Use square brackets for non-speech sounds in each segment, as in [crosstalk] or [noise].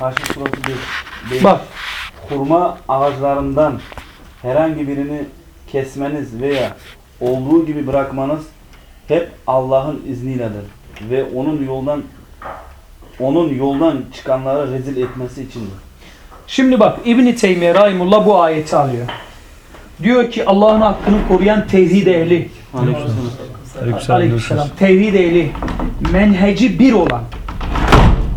Haşr suresi 5. Bak Hurma ağaçlarından herhangi birini kesmeniz veya olduğu gibi bırakmanız hep Allah'ın izniyledir ve onun yoldan onun yoldan çıkanları rezil etmesi içindir. şimdi bak İbn Teymiye Rahimullah bu ayeti alıyor. Diyor ki Allah'ın hakkını koruyan tevhid ehli. Aleykümselam. Tevhid ehli. Menheci bir olan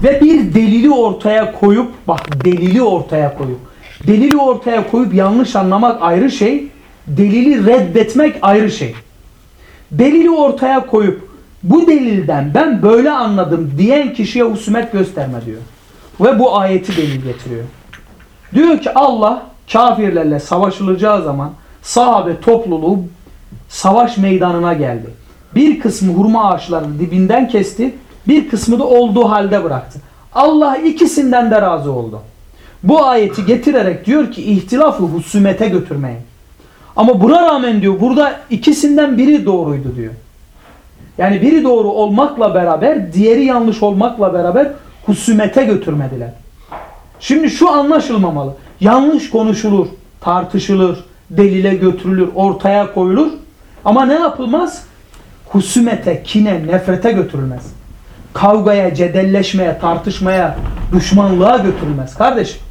ve bir delili ortaya koyup bak delili ortaya koyup delili ortaya koyup yanlış anlamak ayrı şey delili reddetmek ayrı şey. Delili ortaya koyup bu delilden ben böyle anladım diyen kişiye husumet gösterme diyor. Ve bu ayeti delil getiriyor. Diyor ki Allah kafirlerle savaşılacağı zaman sahabe topluluğu savaş meydanına geldi. Bir kısmı hurma ağaçlarının dibinden kesti, bir kısmı da olduğu halde bıraktı. Allah ikisinden de razı oldu. Bu ayeti getirerek diyor ki ihtilafı husumete götürmeyin. Ama buna rağmen diyor burada ikisinden biri doğruydu diyor. Yani biri doğru olmakla beraber diğeri yanlış olmakla beraber husumete götürmediler. Şimdi şu anlaşılmamalı. Yanlış konuşulur, tartışılır, delile götürülür, ortaya koyulur. Ama ne yapılmaz? Husumete, kine, nefrete götürülmez. Kavgaya, cedelleşmeye, tartışmaya, düşmanlığa götürülmez kardeşim.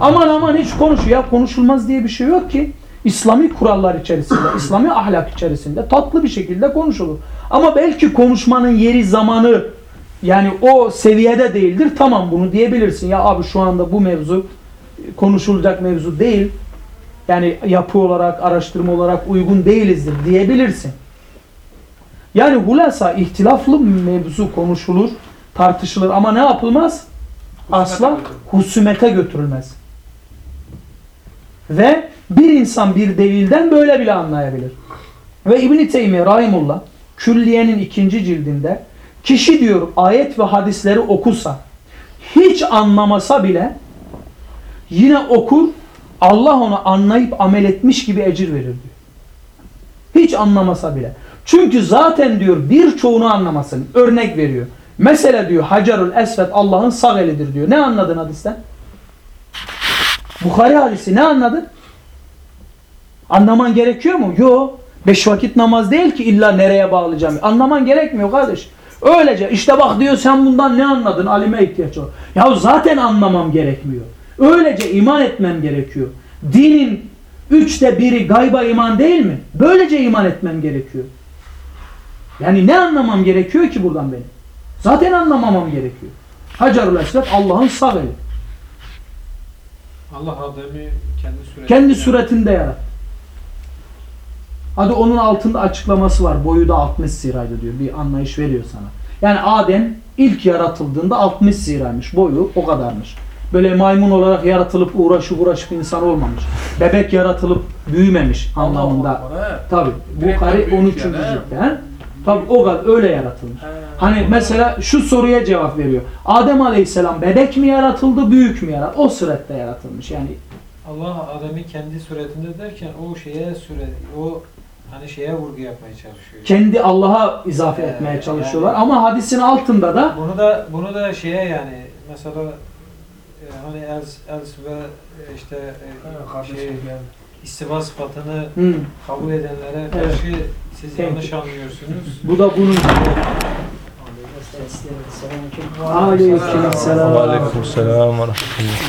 Aman aman hiç konuş ya konuşulmaz diye bir şey yok ki. İslami kurallar içerisinde, [coughs] İslami ahlak içerisinde tatlı bir şekilde konuşulur. Ama belki konuşmanın yeri, zamanı yani o seviyede değildir. Tamam bunu diyebilirsin. Ya abi şu anda bu mevzu konuşulacak mevzu değil. Yani yapı olarak, araştırma olarak uygun değilizdir diyebilirsin. Yani hulasa ihtilaflı mevzu konuşulur, tartışılır ama ne yapılmaz? Asla husumete götürülmez. Ve bir insan bir delilden böyle bile anlayabilir. Ve İbn-i Teymiye Rahimullah Külliye'nin ikinci cildinde kişi diyor ayet ve hadisleri okusa hiç anlamasa bile yine okur Allah onu anlayıp amel etmiş gibi ecir verir diyor. Hiç anlamasa bile. Çünkü zaten diyor birçoğunu anlamasın. Örnek veriyor. Mesela diyor Hacerül Esved Allah'ın sağ elidir diyor. Ne anladın hadisten? Bukhari hadisi ne anladın? Anlaman gerekiyor mu? Yok. Beş vakit namaz değil ki illa nereye bağlayacağım. Anlaman gerekmiyor kardeş. Öylece işte bak diyor sen bundan ne anladın? Alime ihtiyaç var. Ya zaten anlamam gerekmiyor. Öylece iman etmem gerekiyor. Dinin üçte biri gayba iman değil mi? Böylece iman etmem gerekiyor. Yani ne anlamam gerekiyor ki buradan benim? Zaten anlamamam gerekiyor. Hacerül Esved Allah'ın sağ eli. Allah Adem'i kendi suretinde Kendi suretinde yarattı. Hadi onun altında açıklaması var. Boyu da 60 siraydı diyor. Bir anlayış veriyor sana. Yani Adem ilk yaratıldığında 60 siraymış. Boyu o kadarmış. Böyle maymun olarak yaratılıp uğraşıp uğraşıp insan olmamış. Bebek yaratılıp büyümemiş anlamında. Tabi. Bukhari büyük 13. yani, ciltte. He? Tabi o kadar öyle yaratılmış. Hani mesela şu soruya cevap veriyor. Adem Aleyhisselam bebek mi yaratıldı, büyük mü yaratıldı? O surette yaratılmış. Yani Allah Adem'i kendi suretinde derken o şeye süre o hani şeye vurgu yapmaya çalışıyor. kendi Allah'a izafe Ee, etmeye çalışıyorlar. yani- Ama hadisin altında da Bunu da bunu da şeye yani mesela e, hani els, els ve e, işte e, şey, istiva sıfatını hı, kabul edenlere Evet. karşı siz Thank yanlış anlıyorsunuz. bu da bunun Aleykümselam. Aleykümselam ve rahmetullah.